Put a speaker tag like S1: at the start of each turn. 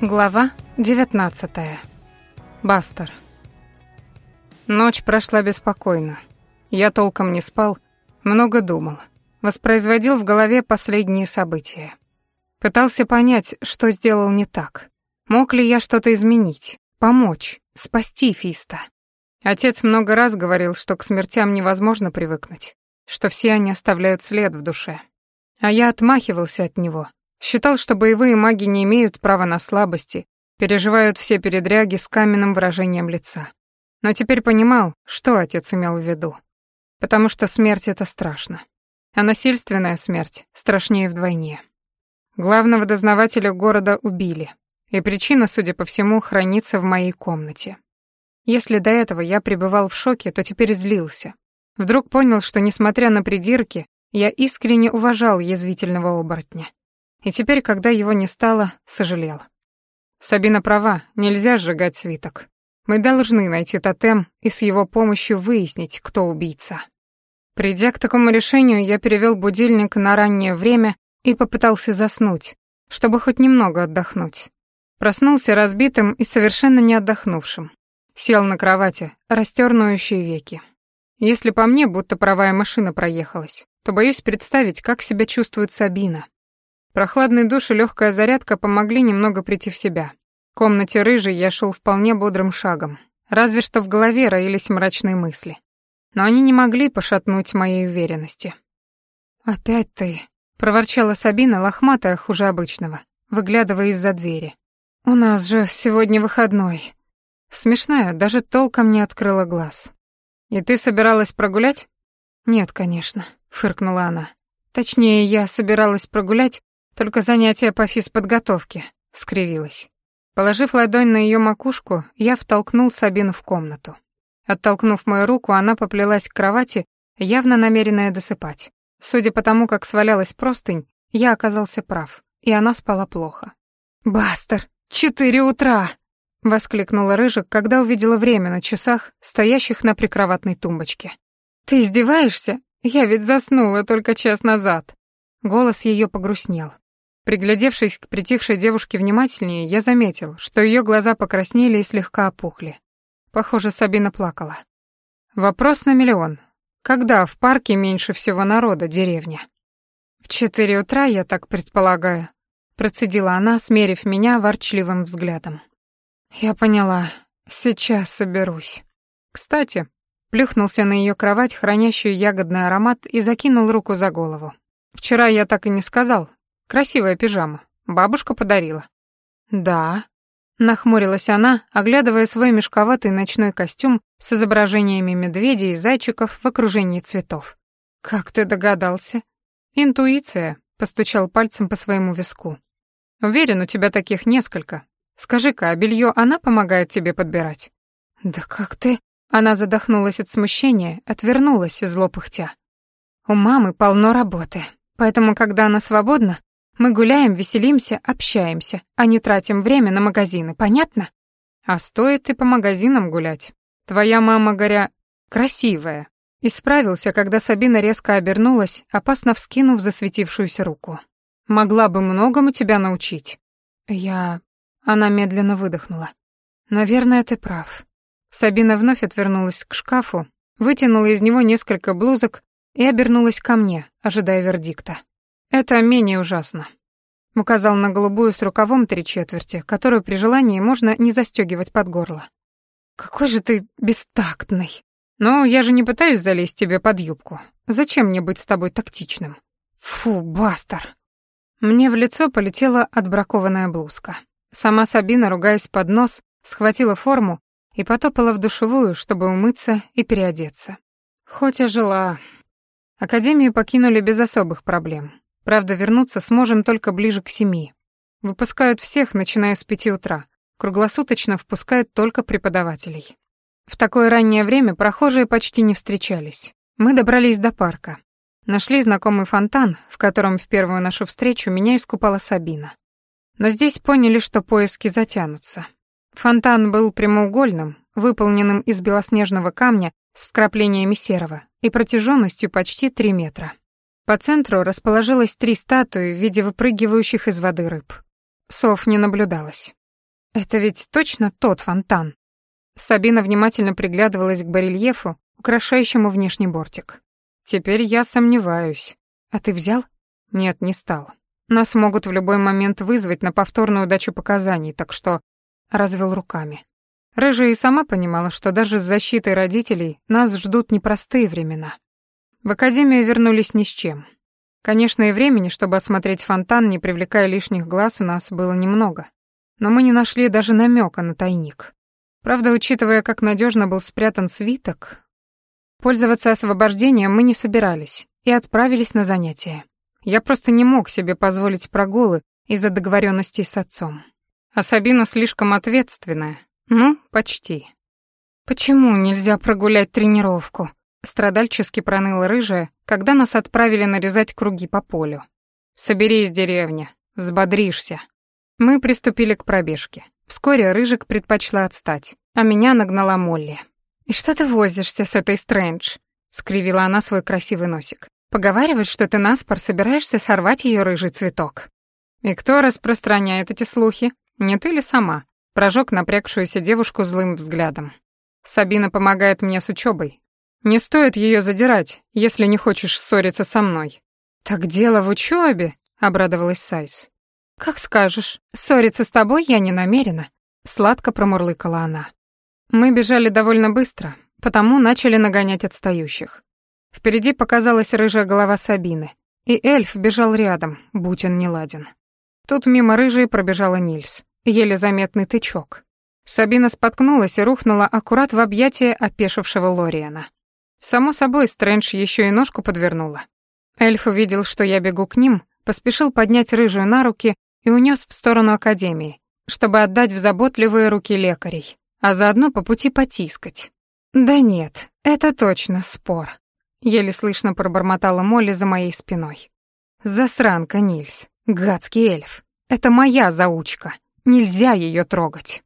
S1: Глава 19. Бастер. Ночь прошла беспокойно. Я толком не спал, много думал. Воспроизводил в голове последние события. Пытался понять, что сделал не так. Мог ли я что-то изменить, помочь, спасти Фиста. Отец много раз говорил, что к смертям невозможно привыкнуть, что все они оставляют след в душе. А я отмахивался от него, Считал, что боевые маги не имеют права на слабости, переживают все передряги с каменным выражением лица. Но теперь понимал, что отец имел в виду. Потому что смерть — это страшно. А насильственная смерть страшнее вдвойне. Главного дознавателя города убили, и причина, судя по всему, хранится в моей комнате. Если до этого я пребывал в шоке, то теперь злился. Вдруг понял, что, несмотря на придирки, я искренне уважал язвительного оборотня. И теперь, когда его не стало, сожалел. Сабина права, нельзя сжигать свиток. Мы должны найти тотем и с его помощью выяснить, кто убийца. Придя к такому решению, я перевел будильник на раннее время и попытался заснуть, чтобы хоть немного отдохнуть. Проснулся разбитым и совершенно не отдохнувшим. Сел на кровати, растернующие веки. Если по мне, будто паровая машина проехалась, то боюсь представить, как себя чувствует Сабина, Прохладный душ и легкая зарядка помогли немного прийти в себя. В комнате рыжей я шел вполне бодрым шагом. Разве что в голове роились мрачные мысли. Но они не могли пошатнуть моей уверенности. «Опять ты», — проворчала Сабина, лохматая хуже обычного, выглядывая из-за двери. «У нас же сегодня выходной». Смешная, даже толком не открыла глаз. «И ты собиралась прогулять?» «Нет, конечно», — фыркнула она. «Точнее, я собиралась прогулять, только занятия по физподготовке, скривилась. Положив ладонь на ее макушку, я втолкнул Сабину в комнату. Оттолкнув мою руку, она поплелась к кровати, явно намеренная досыпать. Судя по тому, как свалялась простынь, я оказался прав, и она спала плохо. «Бастер, четыре утра!» — воскликнула Рыжик, когда увидела время на часах, стоящих на прикроватной тумбочке. «Ты издеваешься? Я ведь заснула только час назад». Голос ее погрустнел. Приглядевшись к притихшей девушке внимательнее, я заметил, что ее глаза покраснели и слегка опухли. Похоже, Сабина плакала. Вопрос на миллион. Когда в парке меньше всего народа, деревня? В четыре утра, я так предполагаю, процедила она, смерив меня ворчливым взглядом. Я поняла. Сейчас соберусь. Кстати, плюхнулся на ее кровать, хранящую ягодный аромат, и закинул руку за голову. Вчера я так и не сказал, Красивая пижама. Бабушка подарила». «Да», — нахмурилась она, оглядывая свой мешковатый ночной костюм с изображениями медведей и зайчиков в окружении цветов. «Как ты догадался?» «Интуиция», — постучал пальцем по своему виску. «Уверен, у тебя таких несколько. Скажи-ка, а белье она помогает тебе подбирать?» «Да как ты...» Она задохнулась от смущения, отвернулась, зло пыхтя. «У мамы полно работы, поэтому, когда она свободна, мы гуляем, веселимся, общаемся, а не тратим время на магазины, понятно? А стоит и по магазинам гулять. Твоя мама, горя, красивая. Исправился, когда Сабина резко обернулась, опасно вскинув засветившуюся руку. Могла бы многому тебя научить. Я... Она медленно выдохнула. Наверное, ты прав. Сабина вновь отвернулась к шкафу, вытянула из него несколько блузок и обернулась ко мне, ожидая вердикта. «Это менее ужасно», — указал на голубую с рукавом три четверти, которую при желании можно не застегивать под горло. «Какой же ты бестактный!» «Ну, я же не пытаюсь залезть тебе под юбку. Зачем мне быть с тобой тактичным?» «Фу, Бастер!» Мне в лицо полетела отбракованная блузка. Сама Сабина, ругаясь под нос, схватила форму и потопала в душевую, чтобы умыться и переодеться. Хоть и жила. Академию покинули без особых проблем. Правда, вернуться сможем только ближе к семи. Выпускают всех, начиная с пяти утра. Круглосуточно впускают только преподавателей. В такое раннее время прохожие почти не встречались. Мы добрались до парка. Нашли знакомый фонтан, в котором в первую нашу встречу меня искупала Сабина. Но здесь поняли, что поиски затянутся. Фонтан был прямоугольным, выполненным из белоснежного камня с вкраплениями серого и протяженностью почти три метра. По центру расположилось три статуи в виде выпрыгивающих из воды рыб. Сов не наблюдалось. Это ведь точно тот фонтан. Сабина внимательно приглядывалась к барельефу, украшающему внешний бортик. Теперь я сомневаюсь. А ты взял? Нет, не стал. Нас могут в любой момент вызвать на повторную дачу показаний, так что развел руками. Рыжая и сама понимала, что даже с защитой родителей нас ждут непростые времена. В академию вернулись ни с чем. Конечно, и времени, чтобы осмотреть фонтан, не привлекая лишних глаз, у нас было немного. Но мы не нашли даже намека на тайник. Правда, учитывая, как надежно был спрятан свиток, пользоваться освобождением мы не собирались и отправились на занятия. Я просто не мог себе позволить прогулы из-за договоренностей с отцом. А Сабина слишком ответственная. Ну, почти. Почему нельзя прогулять тренировку? Страдальчески проныла рыжая, когда нас отправили нарезать круги по полю. Соберись, деревня, взбодришься. Мы приступили к пробежке. Вскоре Рыжик предпочла отстать, а меня нагнала Молли. «И что ты возишься с этой Стрэндж?» — скривила она свой красивый носик. «Поговаривают, что ты наспор собираешься сорвать ее рыжий цветок». «И кто распространяет эти слухи? Не ты ли сама?» Прожег напрягшуюся девушку злым взглядом. «Сабина помогает мне с учебой. Не стоит ее задирать, если не хочешь ссориться со мной». «Так дело в учебе, обрадовалась Сайс. «Как скажешь. Ссориться с тобой я не намерена», — сладко промурлыкала она. Мы бежали довольно быстро, потому начали нагонять отстающих. Впереди показалась рыжая голова Сабины, и эльф бежал рядом, будь он неладен. Тут мимо рыжей пробежала Нильс, еле заметный тычок. Сабина споткнулась и рухнула аккурат в объятия опешившего Лориана. Само собой, Стрэндж еще и ножку подвернула. Эльф увидел, что я бегу к ним, поспешил поднять рыжую на руки и унес в сторону академии, чтобы отдать в заботливые руки лекарей, а заодно по пути потискать. «Да нет, это точно спор», — еле слышно пробормотала Молли за моей спиной. «Засранка, Нильс, гадский эльф. Это моя заучка, нельзя ее трогать».